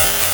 Yeah.